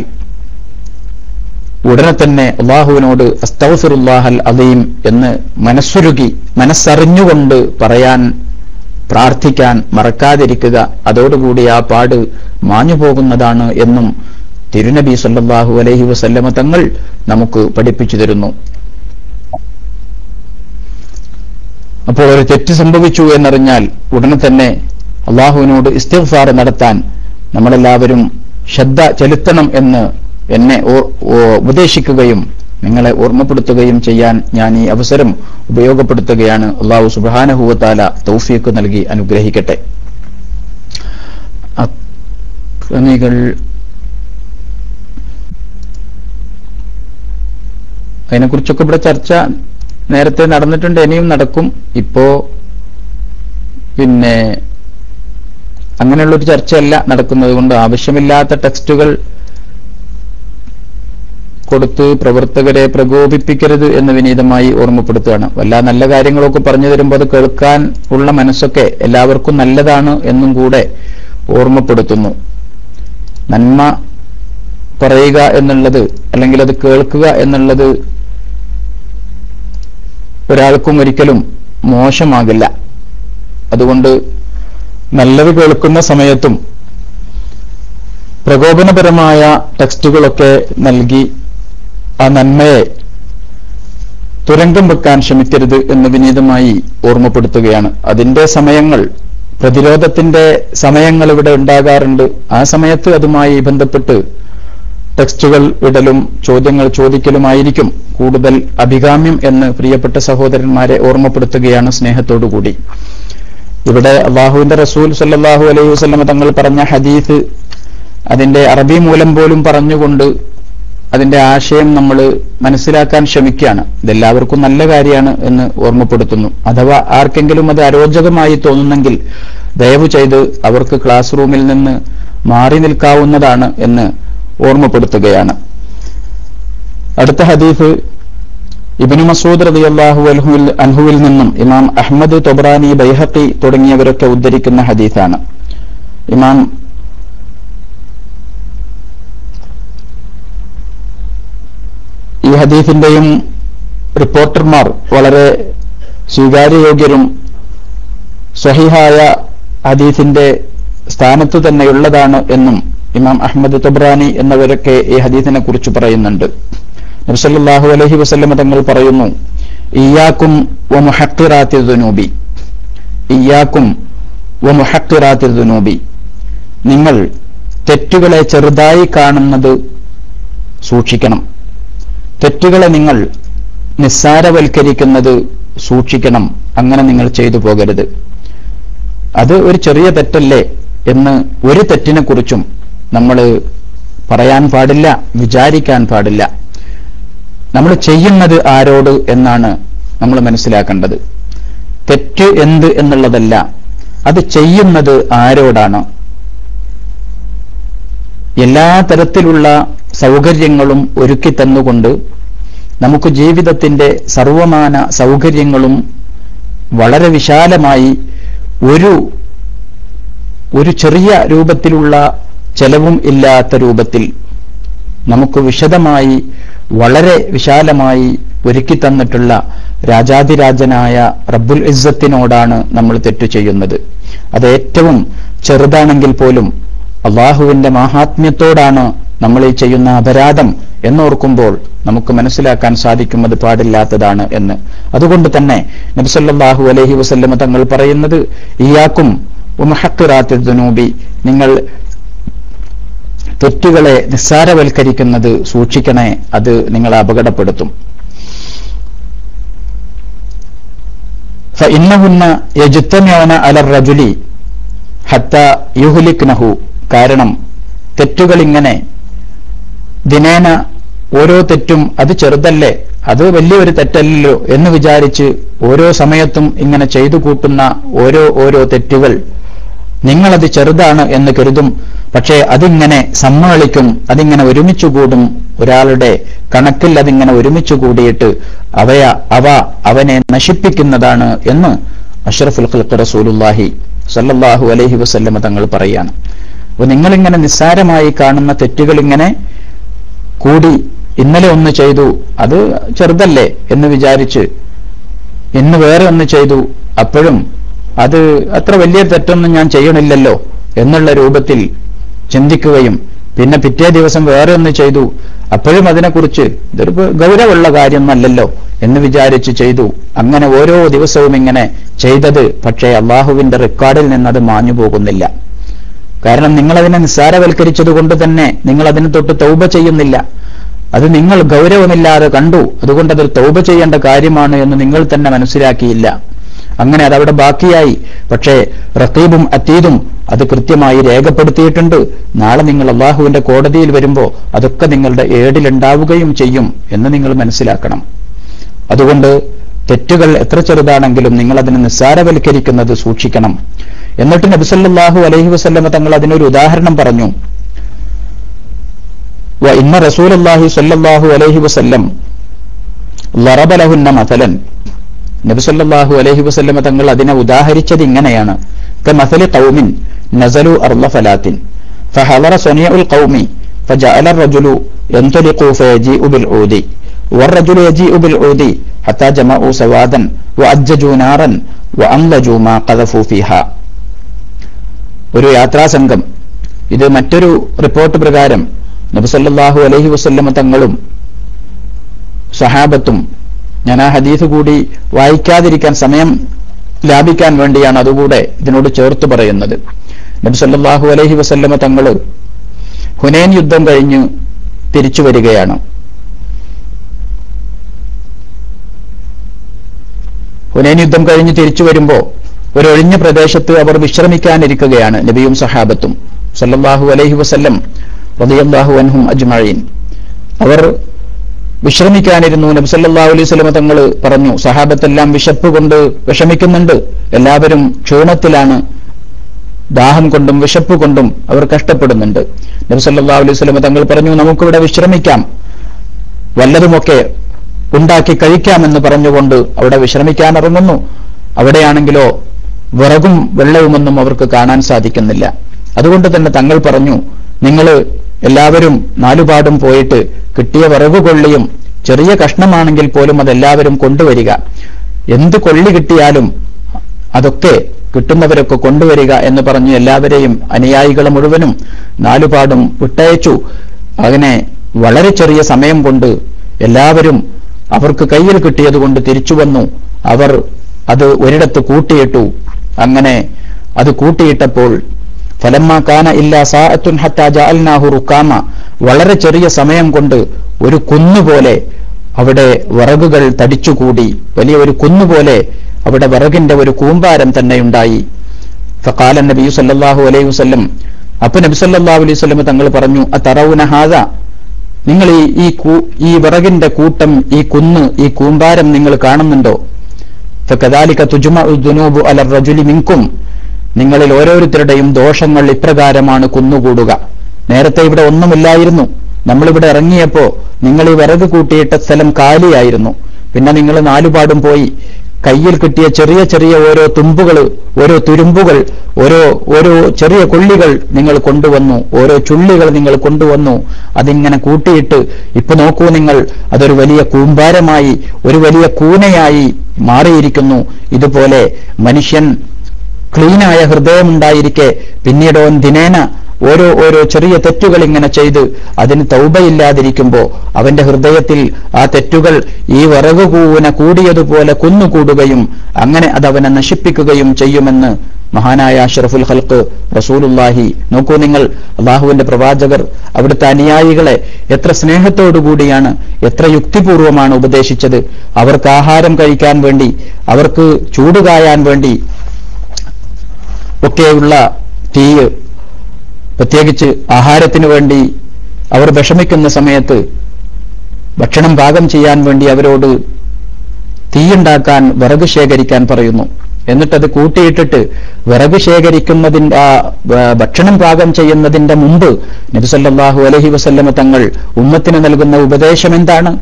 ഉടനെ തന്നെ അള്ളാഹുവിനോട് അസ്തൗഫിറുല്ലാഹൽ അലീം എന്ന് മനസ്സുരുകി മനസ്സറിഞ്ഞുകൊണ്ട് പറയാൻ പ്രാർത്ഥിക്കാൻ മറക്കാതിരിക്കുക. അതോടുകൂടി ആ പാട് മാഞ്ഞു പോകുന്നതാണ് എന്നും തിരുനബി സല്ലാഹു അലഹി വസല്ലമ തങ്ങൾ നമുക്ക് പഠിപ്പിച്ചു തരുന്നു. അപ്പോൾ ഒരു തെറ്റ് സംഭവിച്ചു എന്നറിഞ്ഞാൽ ഉടനെ തന്നെ അള്ളാഹുവിനോട് ഇസ്തിഫാർ നടത്താൻ നമ്മളെല്ലാവരും ശ്രദ്ധ ചെലുത്തണം എന്ന് എന്നെ ഉപദേശിക്കുകയും നിങ്ങളെ ഓർമ്മപ്പെടുത്തുകയും ചെയ്യാൻ ഞാൻ ഈ അവസരം ഉപയോഗപ്പെടുത്തുകയാണ്. അള്ളാഹു സുബാനഹുവത്താല തൗഫീക്ക് നൽകി അനുഗ്രഹിക്കട്ടെ. അക്രമികൾ അതിനെക്കുറിച്ചൊക്കെ ഇവിടെ ചർച്ച നേരത്തെ നടന്നിട്ടുണ്ട് ഇനിയും നടക്കും. ഇപ്പോ പിന്നെ അങ്ങനെയുള്ള ഒരു ചർച്ചയല്ല നടക്കുന്നത് കൊണ്ട് ആവശ്യമില്ലാത്ത ടെക്സ്റ്റുകൾ കൊടുത്ത് പ്രവർത്തകരെ പ്രകോപിപ്പിക്കരുത് എന്ന് വിനീതമായി ഓർമ്മപ്പെടുത്തുകയാണ്. വല്ല നല്ല കാര്യങ്ങളൊക്കെ പറഞ്ഞു തരുമ്പോൾ അത് കേൾക്കാൻ ഉള്ള മനസ്സൊക്കെ എല്ലാവർക്കും നല്ലതാണ് എന്നും കൂടെ ഓർമ്മപ്പെടുത്തുന്നു. നന്മ പറയുക എന്നുള്ളത് അല്ലെങ്കിൽ അത് കേൾക്കുക എന്നുള്ളത് ഒരാൾക്കും ഒരിക്കലും മോശമാകില്ല. അതുകൊണ്ട് നല്ലത് കേൾക്കുന്ന സമയത്തും പ്രകോപനപരമായ ടെക്സ്റ്റുകളൊക്കെ നൽകി ആ നന്മയെ തുരങ്കം വെക്കാൻ ശ്രമിക്കരുത് എന്ന് വിനീതമായി ഓർമ്മപ്പെടുത്തുകയാണ്. അതിന്റെ സമയങ്ങൾ പ്രതിരോധത്തിന്റെ സമയങ്ങൾ ഇവിടെ ഉണ്ടാകാറുണ്ട്. ആ സമയത്ത് അതുമായി ബന്ധപ്പെട്ട് ടെക്സ്റ്റുകൾ ഇടലും ചോദ്യങ്ങൾ ചോദിക്കലുമായിരിക്കും കൂടുതൽ അഭികാമ്യം എന്ന് പ്രിയപ്പെട്ട സഹോദരന്മാരെ ഓർമ്മപ്പെടുത്തുകയാണ് സ്നേഹത്തോടുകൂടി. ഇവിടെ അള്ളാഹുവിന്റെ റസൂൽ സല്ലാഹു അലൈഹി വസ്ലമ തങ്ങൾ പറഞ്ഞ ഹദീസ് അതിന്റെ അറബി മൂലം പോലും പറഞ്ഞുകൊണ്ട് അതിന്റെ ആശയം നമ്മൾ മനസ്സിലാക്കാൻ ശ്രമിക്കുകയാണ്. ഇതെല്ലാവർക്കും നല്ല കാര്യമാണ് എന്ന് ഓർമ്മപ്പെടുത്തുന്നു. അഥവാ ആർക്കെങ്കിലും അത് അരോചകമായി തോന്നുന്നെങ്കിൽ ദയവ് ചെയ്ത് അവർക്ക് ക്ലാസ് റൂമിൽ നിന്ന് മാറി നിൽക്കാവുന്നതാണ് എന്ന് ഓർമ്മപ്പെടുത്തുകയാണ്. അടുത്ത ഹദീഫ് ഇബിനു മസൂദ് റതി അള്ളാഹു അൽഹുവിൽ അൻഹുവിൽ നിന്നും ഇമാം അഹമ്മദ് തൊബ്രാനി ബൈഹക്കി തുടങ്ങിയവരൊക്കെ ഉദ്ധരിക്കുന്ന ഹദീസാണ്. ഇമാം ഹദീഫിന്റെയും റിപ്പോർട്ടർമാർ വളരെ സ്വീകാര്യയോഗ്യരും സഹിഹായ ഹദീഫിന്റെ സ്ഥാനത്തു തന്നെയുള്ളതാണ് എന്നും ഇമാം അഹമ്മദ് തൊബ്രാനി എന്നവരൊക്കെ ഈ ഹദീഫിനെ കുറിച്ച് പറയുന്നുണ്ട്. നബ്സല്ലാഹു അലഹി വസ്ല്ലമ തങ്ങൾ പറയുന്നു ഇയാക്കും ഇയാക്കും നിങ്ങൾ തെറ്റുകളെ ചെറുതായി കാണുന്നത് സൂക്ഷിക്കണം. തെറ്റുകളെ നിങ്ങൾ നിസ്സാരവൽക്കരിക്കുന്നത് സൂക്ഷിക്കണം. അങ്ങനെ നിങ്ങൾ ചെയ്തു പോകരുത്. അത് ഒരു ചെറിയ തെറ്റല്ലേ എന്ന് ഒരു തെറ്റിനെ കുറിച്ചും നമ്മൾ പറയാൻ പാടില്ല വിചാരിക്കാൻ പാടില്ല. നമ്മൾ ചെയ്യുന്നത് ആരോട് എന്നാണ് നമ്മൾ മനസ്സിലാക്കേണ്ടത്. തെറ്റ് എന്ത് എന്നുള്ളതല്ല അത് ചെയ്യുന്നത് ആരോടാണ്? എല്ലാ തരത്തിലുള്ള സൗകര്യങ്ങളും ഒരുക്കി തന്നുകൊണ്ട് നമുക്ക് ജീവിതത്തിന്റെ സർവമാന സൗകര്യങ്ങളും വളരെ വിശാലമായി ഒരു ഒരു ചെറിയ രൂപത്തിലുള്ള ചെലവും ഇല്ലാത്ത രൂപത്തിൽ നമുക്ക് വിശദമായി വളരെ വിശാലമായി ഒരുക്കി തന്നിട്ടുള്ള രാജാതിരാജനായ റബ്ബുൽ ഇസ്സത്തിനോടാണ് നമ്മൾ തെറ്റു ചെയ്യുന്നത്. അത് ഏറ്റവും ചെറുതാണെങ്കിൽ പോലും അള്ളാഹുവിന്റെ മഹാത്മ്യത്തോടാണ് നമ്മൾ ഈ ചെയ്യുന്ന അപരാധം എന്നോർക്കുമ്പോൾ നമുക്ക് മനസ്സിലാക്കാൻ സാധിക്കും അത് പാടില്ലാത്തതാണ് എന്ന്. അതുകൊണ്ട് തന്നെ നബ്സല്ലാഹു അലഹി വസല്ലമ തങ്ങൾ പറയുന്നത് ഇയാക്കും ഉമഹക്കിറാത്തുനൂബി നിങ്ങൾ തെറ്റുകളെ നിസ്സാരവൽക്കരിക്കുന്നത് സൂക്ഷിക്കണേ അത് നിങ്ങളെ അപകടപ്പെടുത്തും. ഇന്നഹുന്ന യജുത്തമ്യോന അലർ റജുലി ഹത്ത യുഹുലിക്നഹു. കാരണം തെറ്റുകൾ ഇങ്ങനെ ദിനേന ഓരോ തെറ്റും അത് ചെറുതല്ലേ? അത് വലിയൊരു തെറ്റല്ലല്ലോ എന്ന് വിചാരിച്ച് ഓരോ സമയത്തും ഇങ്ങനെ ചെയ്തു കൂട്ടുന്ന ഓരോ ഓരോ തെറ്റുകൾ നിങ്ങളത് ചെറുതാണ് എന്ന് കരുതും. പക്ഷേ അതിങ്ങനെ സമ്മേളിക്കും അതിങ്ങനെ ഒരുമിച്ചു കൂടും. ഒരാളുടെ കണക്കിൽ അതിങ്ങനെ ഒരുമിച്ചു കൂടിയിട്ട് അവയ അവ അവനെ നശിപ്പിക്കുന്നതാണ് എന്ന് അഷ്റഫുൽ റസൂലുല്ലാഹി സല്ലല്ലാഹു അലൈഹി വസല്ലമ തങ്ങൾ പറയാണ്. അപ്പൊ നിങ്ങളിങ്ങനെ നിസ്സാരമായി കാണുന്ന തെറ്റുകൾ ഇങ്ങനെ കൂടി ഇന്നലെ ഒന്ന് ചെയ്തു അത് ചെറുതല്ലേ എന്ന് വിചാരിച്ച് ഇന്ന് വേറെ ഒന്ന് ചെയ്തു അപ്പോഴും അത് അത്ര വലിയ തെറ്റൊന്നും ഞാൻ ചെയ്യണില്ലല്ലോ എന്നുള്ള രൂപത്തിൽ ചിന്തിക്കുകയും പിന്നെ പിറ്റേ ദിവസം വേറെ ഒന്ന് ചെയ്തു അപ്പോഴും അതിനെക്കുറിച്ച് ഇതൊരു ഗൗരവമുള്ള കാര്യമൊന്നല്ലല്ലോ എന്ന് വിചാരിച്ച് ചെയ്തു. അങ്ങനെ ഓരോ ദിവസവും ഇങ്ങനെ ചെയ്തത് പക്ഷേ അള്ളാഹുവിന്റെ റെക്കോർഡിൽ നിന്നത് മാഞ്ഞു പോകുന്നില്ല കാരണം നിങ്ങൾ അതിനെ നിസ്സാരവൽക്കരിച്ചത് കൊണ്ട് തന്നെ നിങ്ങൾ അതിനെ തൊട്ട് തൗബ ചെയ്യുന്നില്ല. അത് നിങ്ങൾ ഗൗരവമില്ലാതെ കണ്ടു. അതുകൊണ്ട് അതൊരു തൗബ ചെയ്യേണ്ട കാര്യമാണ് എന്ന് നിങ്ങൾ തന്നെ മനസ്സിലാക്കിയില്ല. അങ്ങനെ അതവിടെ ബാക്കിയായി. പക്ഷേ റത്തീബും അത്തീതും അത് കൃത്യമായി രേഖപ്പെടുത്തിയിട്ടുണ്ട്. നാളെ നിങ്ങൾ അള്ളാഹുവിന്റെ കോടതിയിൽ വരുമ്പോൾ അതൊക്കെ നിങ്ങളുടെ ഏടിലുണ്ടാവുകയും ചെയ്യും എന്ന് നിങ്ങൾ മനസ്സിലാക്കണം. അതുകൊണ്ട് തെറ്റുകൾ എത്ര ചെറുതാണെങ്കിലും നിങ്ങൾ അതിനെ നിസ്സാരവൽക്കരിക്കുന്നത് സൂക്ഷിക്കണം എന്നിട്ട് നബിസല്ലാഹു അലൈഹി വസല്ലമ തങ്ങൾ അതിനൊരു ഉദാഹരണം പറഞ്ഞു ഇന്ന റസൂൽ അള്ളാഹി സല്ലാഹു അലൈഹി വസല്ലം ലറബലഹുന്ന മഥലൻ നബിസല്ലാഹു അലൈഹി വസല്ലമ തങ്ങൾ അതിനെ ഉദാഹരിച്ചത് ഇങ്ങനെയാണ് കമഥലി ഖൗമിൻ നസലു അർള ഫലാത്തിൻ فحضر صنيع القوم فجعل الرجل ينطلق فيجيء بالعود والرجل يجيء بالعود ഒരു യാത്രാ സംഘം ഇത് മറ്റൊരു റിപ്പോർട്ട് പ്രകാരം നബിസല്ലാഹു അലഹി വസ്ല്ലമ തങ്ങളും സഹാബത്തും ഞാൻ ആ ഹദീഫ് കൂടി വായിക്കാതിരിക്കാൻ സമയം ലാഭിക്കാൻ വേണ്ടിയാണ് അതുകൂടെ ഇതിനോട് ചേർത്ത് പറയുന്നത്. നബിസല്ലാഹു അലഹി വസല്ലമ തങ്ങൾ ഹുനൈൻ യുദ്ധം കഴിഞ്ഞ് തിരിച്ചു വരികയാണ്. ഹുനൈൻ യുദ്ധം കഴിഞ്ഞ് തിരിച്ചു വരുമ്പോൾ ഒരു ഒഴിഞ്ഞ പ്രദേശത്ത് അവർ വിശ്രമിക്കാനിരിക്കുകയാണ് നബിയും സഹാബത്തും. സല്ലാഹു അലൈഹി വസല്ലം റളിയല്ലാഹു അൻഹും അജ്മഈൻ. അവർ വിശ്രമിക്കാനിരുന്നു. നബി സല്ലല്ലാഹു അലൈഹി സ്വലമ തങ്ങൾ പറഞ്ഞു സഹാബത്തെല്ലാം വിശപ്പ് കൊണ്ട് വിഷമിക്കുന്നുണ്ട്. എല്ലാവരും ക്ഷീണത്തിലാണ്. ദാഹം കൊണ്ടും വിശപ്പ് കൊണ്ടും അവർ കഷ്ടപ്പെടുന്നുണ്ട്. നബി സല്ലല്ലാഹു അലൈഹി സ്വലമ തങ്ങൾ പറഞ്ഞു നമുക്കിവിടെ വിശ്രമിക്കാം. വല്ലതുമൊക്കെ ഉണ്ടാക്കി കഴിക്കാമെന്ന് പറഞ്ഞുകൊണ്ട് അവിടെ വിശ്രമിക്കാൻ ഇറങ്ങുന്നു. അവിടെയാണെങ്കിലോ വിറകും വെള്ളവുമൊന്നും അവർക്ക് കാണാൻ സാധിക്കുന്നില്ല. അതുകൊണ്ട് തന്നെ തങ്ങൾ പറഞ്ഞു നിങ്ങൾ എല്ലാവരും നാലുപാടും പോയിട്ട് കിട്ടിയ വിറവ് കൊള്ളിയും ചെറിയ കഷ്ണമാണെങ്കിൽ പോലും അതെല്ലാവരും കൊണ്ടുവരിക. എന്ത് കൊള്ളി കിട്ടിയാലും അതൊക്കെ കിട്ടുന്നവരൊക്കെ കൊണ്ടുവരിക എന്ന് പറഞ്ഞു എല്ലാവരെയും അനുയായികൾ മുഴുവനും നാലുപാടും വിട്ടയച്ചു. അങ്ങനെ വളരെ ചെറിയ സമയം കൊണ്ട് എല്ലാവരും അവർക്ക് കയ്യിൽ കിട്ടിയത് കൊണ്ട് തിരിച്ചു വന്നു. അവർ അത് ഒരിടത്ത് കൂട്ടിയിട്ടു. അങ്ങനെ അത് കൂട്ടിയിട്ടപ്പോൾ ഫലമ്മ കാന ഇല്ല സാഅത്തുൻ ഹത്താ ജഅൽനാഹു റുക്കാമ വളരെ ചെറിയ സമയം കൊണ്ട് ഒരു കുന്നുപോലെ അവിടെ വിറകുകൾ തടിച്ചുകൂടി. വലിയ ഒരു കുന്നുപോലെ അവിടെ വിറകിന്റെ ഒരു കൂമ്പാരം തന്നെയുണ്ടായി ഫഖാല നബി സല്ലാഹു അലൈഹി വസല്ലം. അപ്പൊ നബി അലൈഹി വസല്ലം തങ്ങൾ പറഞ്ഞു അതറൗന ഹാദ? നിങ്ങൾ ഈ ഈ വിറകിന്റെ കൂട്ടം ഈ കുന്ന് ഈ കൂമ്പാരം നിങ്ങൾ കാണുന്നുണ്ടോ? ഫകദാലിക തുജുമ ദുനൂബു അല റജുലി മിൻകും. നിങ്ങളിൽ ഓരോരുത്തരുടെയും ദോഷങ്ങൾ ഇപ്രകാരമാണ് കുന്നുകൂടുക. നേരത്തെ ഇവിടെ ഒന്നുമില്ലായിരുന്നു. നമ്മളിവിടെ ഇറങ്ങിയപ്പോ നിങ്ങൾ ഈ വിറക് കൂട്ടിയിട്ട സ്ഥലം കാലിയായിരുന്നു. പിന്നെ നിങ്ങൾ നാലുപാടും പോയി. കയ്യിൽ കിട്ടിയ ചെറിയ ചെറിയ ഓരോ തുമ്പുകൾ ഓരോ തുരുമ്പുകൾ ഓരോ ഓരോ ചെറിയ കൊള്ളികൾ നിങ്ങൾ കൊണ്ടുവന്നു. ഓരോ ചുള്ളികൾ നിങ്ങൾ കൊണ്ടുവന്നു. അതിങ്ങനെ കൂട്ടിയിട്ട് ഇപ്പൊ നോക്കൂ നിങ്ങൾ അതൊരു വലിയ കൂമ്പാരമായി ഒരു വലിയ കൂനയായി മാറിയിരിക്കുന്നു. ഇതുപോലെ മനുഷ്യൻ ക്ലീനായ ഹൃദയമുണ്ടായിരിക്കെ. പിന്നീട് ദിനേന ഓരോ ഓരോ ചെറിയ തെറ്റുകൾ ഇങ്ങനെ ചെയ്ത് അതിന് തൗബയില്ലാതിരിക്കുമ്പോൾ അവന്റെ ഹൃദയത്തിൽ ആ തെറ്റുകൾ ഈ വിറകു കൂന കൂടിയതുപോലെ കുന്നുകൂടുകയും അങ്ങനെ അത് അവനെ നശിപ്പിക്കുകയും ചെയ്യുമെന്ന് മഹാനായ അഷ്റഫുൽ ഹൽക്ക് റസൂലുല്ലാഹി നോക്കൂ നിങ്ങൾ അള്ളാഹുവിന്റെ പ്രവാചകർ അവിടുത്തെ അനുയായികളെ എത്ര സ്നേഹത്തോടുകൂടിയാണ് എത്ര യുക്തിപൂർവമാണ് ഉപദേശിച്ചത്. അവർക്ക് ആഹാരം കഴിക്കാൻ വേണ്ടി അവർക്ക് ചൂടുകായാൻ വേണ്ടി ഒക്കെയുള്ള തീയ് പ്രത്യേകിച്ച് ആഹാരത്തിനു വേണ്ടി അവർ വിഷമിക്കുന്ന സമയത്ത് ഭക്ഷണം പാകം ചെയ്യാൻ വേണ്ടി അവരോട് തീയുണ്ടാക്കാൻ വിറക് ശേഖരിക്കാൻ പറയുന്നു. എന്നിട്ടത് കൂട്ടിയിട്ടിട്ട് വിറക് ശേഖരിക്കുന്നതിന്റെ ആ ഭക്ഷണം പാകം ചെയ്യുന്നതിന്റെ മുമ്പ് നബിസല്ലാഹു അലഹി വസല്ലമ തങ്ങൾ ഉമ്മത്തിന് നൽകുന്ന ഉപദേശം എന്താണ്?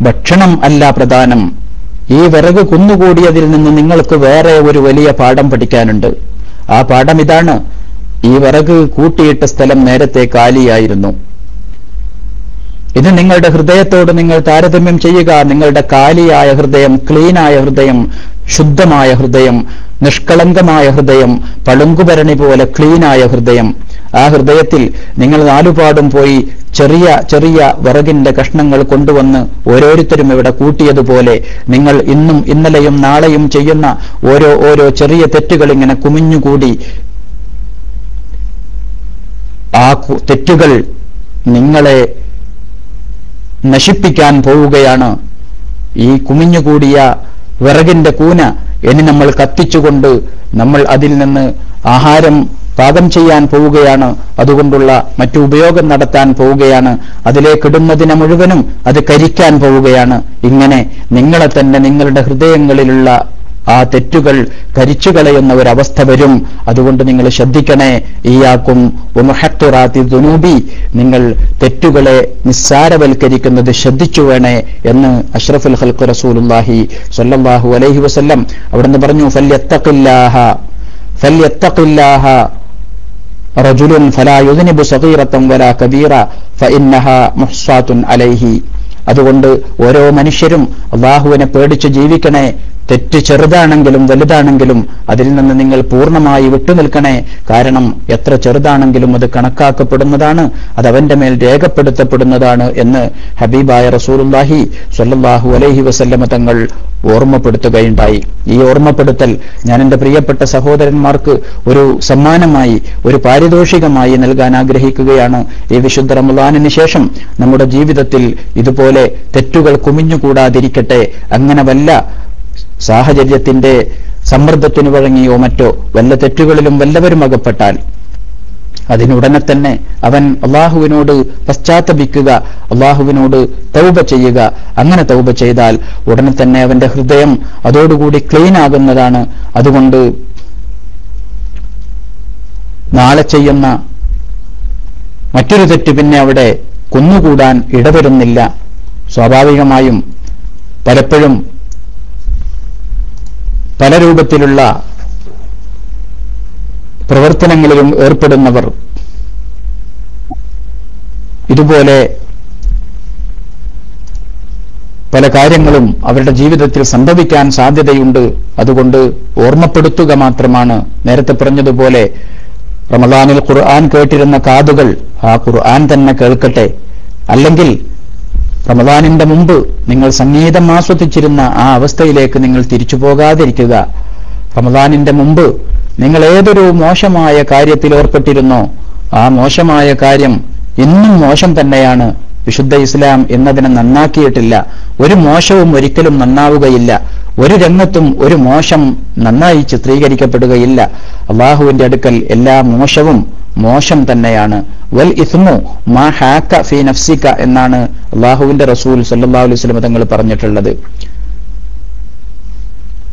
ഭക്ഷണം അല്ല പ്രധാനം. ഈ വിറക് കുന്നുകൂടിയതിൽ നിന്ന് നിങ്ങൾക്ക് വേറെ ഒരു വലിയ പാഠം പഠിക്കാനുണ്ട്. ആ പാഠം ഇതാണ്. ഈ വിറക് കൂട്ടിയിട്ട സ്ഥലം നേരത്തെ കാലിയായിരുന്നു. ഇത് നിങ്ങളുടെ ഹൃദയത്തോട് നിങ്ങൾ താരതമ്യം ചെയ്യുക. നിങ്ങളുടെ കാലിയായ ഹൃദയം ക്ലീനായ ഹൃദയം ശുദ്ധമായ ഹൃദയം നിഷ്കളങ്കമായ ഹൃദയം പളുങ്കുഭരണി പോലെ ക്ലീനായ ഹൃദയം. ആ ഹൃദയത്തിൽ നിങ്ങൾ നാലുപാടും പോയി ചെറിയ ചെറിയ വിറകിന്റെ കഷ്ണങ്ങൾ കൊണ്ടുവന്ന് ഓരോരുത്തരും ഇവിടെ കൂട്ടിയതുപോലെ നിങ്ങൾ ഇന്നും ഇന്നലെയും നാളെയും ചെയ്യുന്ന ഓരോ ഓരോ ചെറിയ തെറ്റുകൾ ഇങ്ങനെ കുമിഞ്ഞുകൂടി ആ തെറ്റുകൾ നിങ്ങളെ നശിപ്പിക്കാൻ പോവുകയാണ്. ഈ കുമിഞ്ഞുകൂടിയ വിറകിന്റെ കൂന ഇനി നമ്മൾ കത്തിച്ചുകൊണ്ട് നമ്മൾ അതിൽ നിന്ന് ആഹാരം പാകം ചെയ്യാൻ പോവുകയാണ്. അതുകൊണ്ടുള്ള മറ്റു ഉപയോഗം നടത്താൻ പോവുകയാണ്. അതിലേക്കിടുന്നതിനെ മുഴുവനും അത് കരിക്കാൻ പോവുകയാണ്. ഇങ്ങനെ നിങ്ങളെ തന്നെ നിങ്ങളുടെ ഹൃദയങ്ങളിലുള്ള ആ തെറ്റുകൾ കരിച്ചു കളയുന്ന ഒരവസ്ഥ വരും. അതുകൊണ്ട് നിങ്ങൾ ശ്രദ്ധിക്കണേ ഈയാക്കും ഉമുഹത്തുറാത്തി ദുനൂബി നിങ്ങൾ തെറ്റുകളെ നിസ്സാരവൽക്കരിക്കുന്നത് ശ്രദ്ധിച്ചു വേണേ എന്ന് അഷ്റഫുൽ ഹൽക്കു റസൂലുല്ലാഹി സ്വല്ലല്ലാഹു അലൈഹി വസല്ലം അവിടുന്ന് പറഞ്ഞു ഫല്യത്തഖില്ലാഹ ഫല്യത്തഖില്ലാഹ റജുലുൻ ഫലാ യുദ്നിബു സഗീറത്തം വലാ കബീറ ഫഇന്നഹ മുഹ്സാത്തുൻ അലൈഹി. അതുകൊണ്ട് ഓരോ മനുഷ്യരും അള്ളാഹുവിനെ പേടിച്ച് ജീവിക്കണേ തെറ്റ് ചെറുതാണെങ്കിലും വലുതാണെങ്കിലും അതിൽ നിന്ന് നിങ്ങൾ പൂർണമായി വിട്ടുനിൽക്കണേ കാരണം എത്ര ചെറുതാണെങ്കിലും അത് കണക്കാക്കപ്പെടുന്നതാണ് അത് അവന്റെ മേൽ രേഖപ്പെടുത്തപ്പെടുന്നതാണ് എന്ന് ഹബീബായ റസൂലുല്ലാഹി സ്വല്ലല്ലാഹു അലൈഹി വസല്ലമ തങ്ങൾ ഓർമ്മപ്പെടുത്തുകയുണ്ടായി. ഈ ഓർമ്മപ്പെടുത്തൽ ഞാൻ എന്റെ പ്രിയപ്പെട്ട സഹോദരന്മാർക്ക് ഒരു സമ്മാനമായി ഒരു പാരിതോഷികമായി നൽകാൻ ആഗ്രഹിക്കുകയാണ്. ഈ വിശുദ്ധ റമദാനിന് ശേഷം നമ്മുടെ ജീവിതത്തിൽ ഇതുപോലെ തെറ്റുകൾ കുമിഞ്ഞുകൂടാതിരിക്കട്ടെ. അങ്ങനെ വല്ല സാഹചര്യത്തിന്റെ സമ്മർദ്ദത്തിനു വഴങ്ങിയോ മറ്റോ വല്ല തെറ്റുകളിലും വല്ലവരും അകപ്പെട്ടാൽ അതിനുടനെ തന്നെ അവൻ അള്ളാഹുവിനോട് പശ്ചാത്തപിക്കുക അള്ളാഹുവിനോട് തൗബ ചെയ്യുക. അങ്ങനെ തൗബ ചെയ്താൽ ഉടനെ തന്നെ അവന്റെ ഹൃദയം അതോടുകൂടി ക്ലീൻ ആകുന്നതാണ്. അതുകൊണ്ട് നാളെ ചെയ്യുന്ന മറ്റൊരു തെറ്റ് പിന്നെ അവിടെ കുന്നുകൂടാൻ ഇടവരുന്നില്ല. സ്വാഭാവികമായും പലപ്പോഴും പല രൂപത്തിലുള്ള പ്രവർത്തനങ്ങളിലും ഏർപ്പെടുന്നവർ ഇതുപോലെ പല കാര്യങ്ങളും അവരുടെ ജീവിതത്തിൽ സംഭവിക്കാൻ സാധ്യതയുണ്ട്. അതുകൊണ്ട് ഓർമ്മപ്പെടുത്തുക മാത്രമാണ് നേരത്തെ പറഞ്ഞതുപോലെ റമദാനിൽ ഖുർആൻ കേട്ടിരുന്ന കാതുകൾ ആ ഖുർആൻ തന്നെ കേൾക്കട്ടെ. അല്ലെങ്കിൽ റമദാനിന്റെ മുമ്പ് നിങ്ങൾ സംഗീതം ആസ്വദിച്ചിരുന്ന ആ അവസ്ഥയിലേക്ക് നിങ്ങൾ തിരിച്ചു പോകാതിരിക്കുക. റമദാനിന്റെ മുമ്പ് നിങ്ങൾ ഏതൊരു മോശമായ കാര്യത്തിൽ ഏർപ്പെട്ടിരുന്നോ ആ മോശമായ കാര്യം എന്നും മോശം തന്നെയാണ്. വിശുദ്ധ ഇസ്ലാം എന്നതിനെ നന്നാക്കിയിട്ടില്ല. ഒരു മോശവും ഒരിക്കലും നന്നാവുകയില്ല. ഒരു രംഗത്തും ഒരു മോശം നന്നായി ചിത്രീകരിക്കപ്പെടുകയില്ല. അള്ളാഹുവിന്റെ അടുക്കൽ എല്ലാ മോശവും മോശം തന്നെയാണ്. വൽ ഇസ്മു മാ ഹാക്ക ഫി നഫ്സിക എന്നാണ് അള്ളാഹുവിന്റെ റസൂൽ സല്ലല്ലാഹു അലൈഹി വസല്ലം തങ്ങൾ പറഞ്ഞിട്ടുള്ളത്.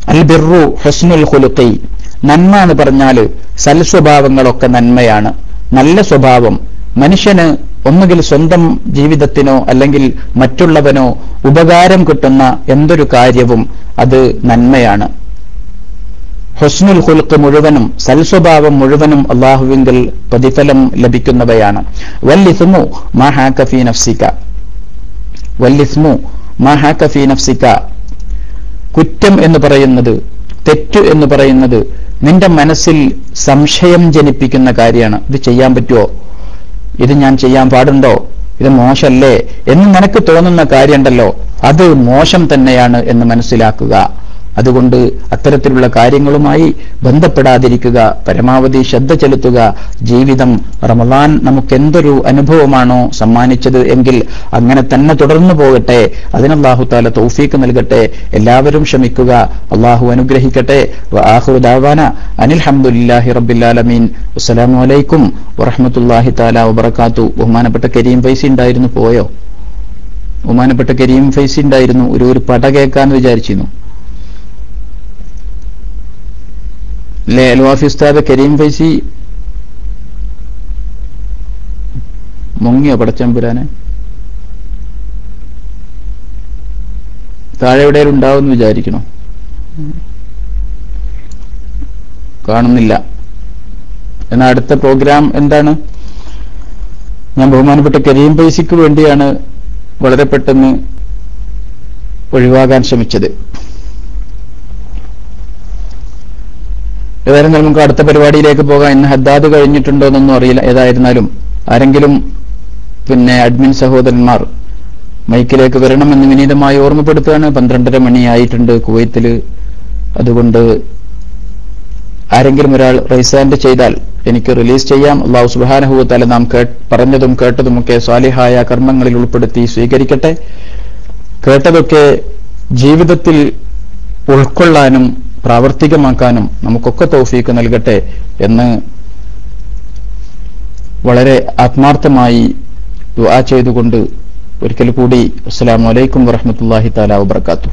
അൽ ബിർറു ഹുസ്നുൽ ഖുലുഖി. നന്മ എന്ന് പറഞ്ഞാൽ സൽ സ്വഭാവങ്ങളൊക്കെ നന്മയാണ്. നല്ല സ്വഭാവം. മനുഷ്യന് ഒന്നുകിൽ സ്വന്തം ജീവിതത്തിനോ അല്ലെങ്കിൽ മറ്റുള്ളവനോ ഉപകാരം കിട്ടുന്ന എന്തൊരു കാര്യവും അത് നന്മയാണ്. ഹുസ്നുൽ ഹുൽക്ക് മുഴുവനും സൽസ്വഭാവം മുഴുവനും അള്ളാഹുവിങ്കിൽ പ്രതിഫലം ലഭിക്കുന്നവയാണ്. വല്ലിസ്മു മഹാകഫി നഫ്സിക. വല്ലിസ്മു മഹാകഫി നഫ്സിക. കുറ്റം എന്ന് പറയുന്നത് തെറ്റ് എന്ന് പറയുന്നത് നിന്റെ മനസ്സിൽ സംശയം ജനിപ്പിക്കുന്ന കാര്യമാണ്. ഇത് ചെയ്യാൻ പറ്റുമോ ഇത് ഞാൻ ചെയ്യാൻ പാടുണ്ടോ? ഇത് മോശമല്ലേ എന്ന് നിനക്ക് തോന്നുന്ന കാര്യമുണ്ടല്ലോ. അത് മോശം തന്നെയാണ് എന്ന് മനസ്സിലാക്കുക. അതുകൊണ്ട് അത്തരത്തിലുള്ള കാര്യങ്ങളുമായി ബന്ധപ്പെടാതിരിക്കുക പരമാവധി ശ്രദ്ധ ചെലുത്തുക. ജീവിതം റമദാൻ നമുക്കെന്തൊരു അനുഭവമാണോ സമ്മാനിച്ചത് എങ്കിൽ അങ്ങനെ തന്നെ തുടർന്നു പോകട്ടെ. അതിന് താല തൗഫീക്ക് നൽകട്ടെ. എല്ലാവരും ക്ഷമിക്കുക. അള്ളാഹു അനുഗ്രഹിക്കട്ടെ. ആഹു ദാവാന അനിൽ ഹംദുലില്ലാഹി റബ്ബില്ലാലമീൻ അസ്സലാമു അലൈക്കും വറഹമത്തല്ലാഹി താല വബർക്കാത്തു ബഹുമാനപ്പെട്ട കരീം പൈസ ഉണ്ടായിരുന്നു പോയോ? ബഹുമാനപ്പെട്ട കരീം ഫൈസി ഉണ്ടായിരുന്നു. ഒരു ഒരു പട കേൾക്കാന്ന് വിചാരിച്ചിരുന്നു. അല്ലേ അൽവാഫി ഉസ്താദ് കരീം ഫൈസി മുങ്ങിയോ പടച്ചമ്പുരാനെ താഴെ എവിടെയും ഉണ്ടാവും വിചാരിക്കണോ? കാണുന്നില്ല. എന്നാൽ അടുത്ത പ്രോഗ്രാം എന്താണ്? ഞാൻ ബഹുമാനപ്പെട്ട കരീം പൈസയ്ക്ക് വേണ്ടിയാണ് വളരെ പെട്ടെന്ന് ഒഴിവാകാൻ ശ്രമിച്ചത്. ഏതായാലും നമുക്ക് അടുത്ത പരിപാടിയിലേക്ക് പോകാം. ഇന്ന് ഹദ്ദാദ് കഴിഞ്ഞിട്ടുണ്ടോ എന്നൊന്നും അറിയില്ല. ഏതായിരുന്നാലും ആരെങ്കിലും പിന്നെ അഡ്മിൻ സഹോദരന്മാർ മൈക്കിലേക്ക് വരണമെന്ന് വിനീതമായി ഓർമ്മപ്പെടുത്തുകയാണ്. പന്ത്രണ്ടര മണിയായിട്ടുണ്ട് കുവൈത്തിൽ അതുകൊണ്ട് ആരെങ്കിലും ഒരാൾ റൈസാൻഡ് ചെയ്താൽ എനിക്ക് റിലീസ് ചെയ്യാം. അള്ളാഹു സുബാനഹുവത്തല നാം പറഞ്ഞതും കേട്ടതുമൊക്കെ സ്വാലിഹായ കർമ്മങ്ങളിൽ ഉൾപ്പെടുത്തി സ്വീകരിക്കട്ടെ. കേട്ടതൊക്കെ ജീവിതത്തിൽ ഉൾക്കൊള്ളാനും പ്രാവർത്തികമാക്കാനും നമുക്കൊക്കെ തൗഫീക്ക് നൽകട്ടെ എന്ന് വളരെ ആത്മാർത്ഥമായി ദുആ ചെയ്തുകൊണ്ട് ഒരിക്കൽ കൂടി അസ്സാം വലൈക്കും വറഹ്മത്തുള്ളാഹി തആല വബറകാതുഹു.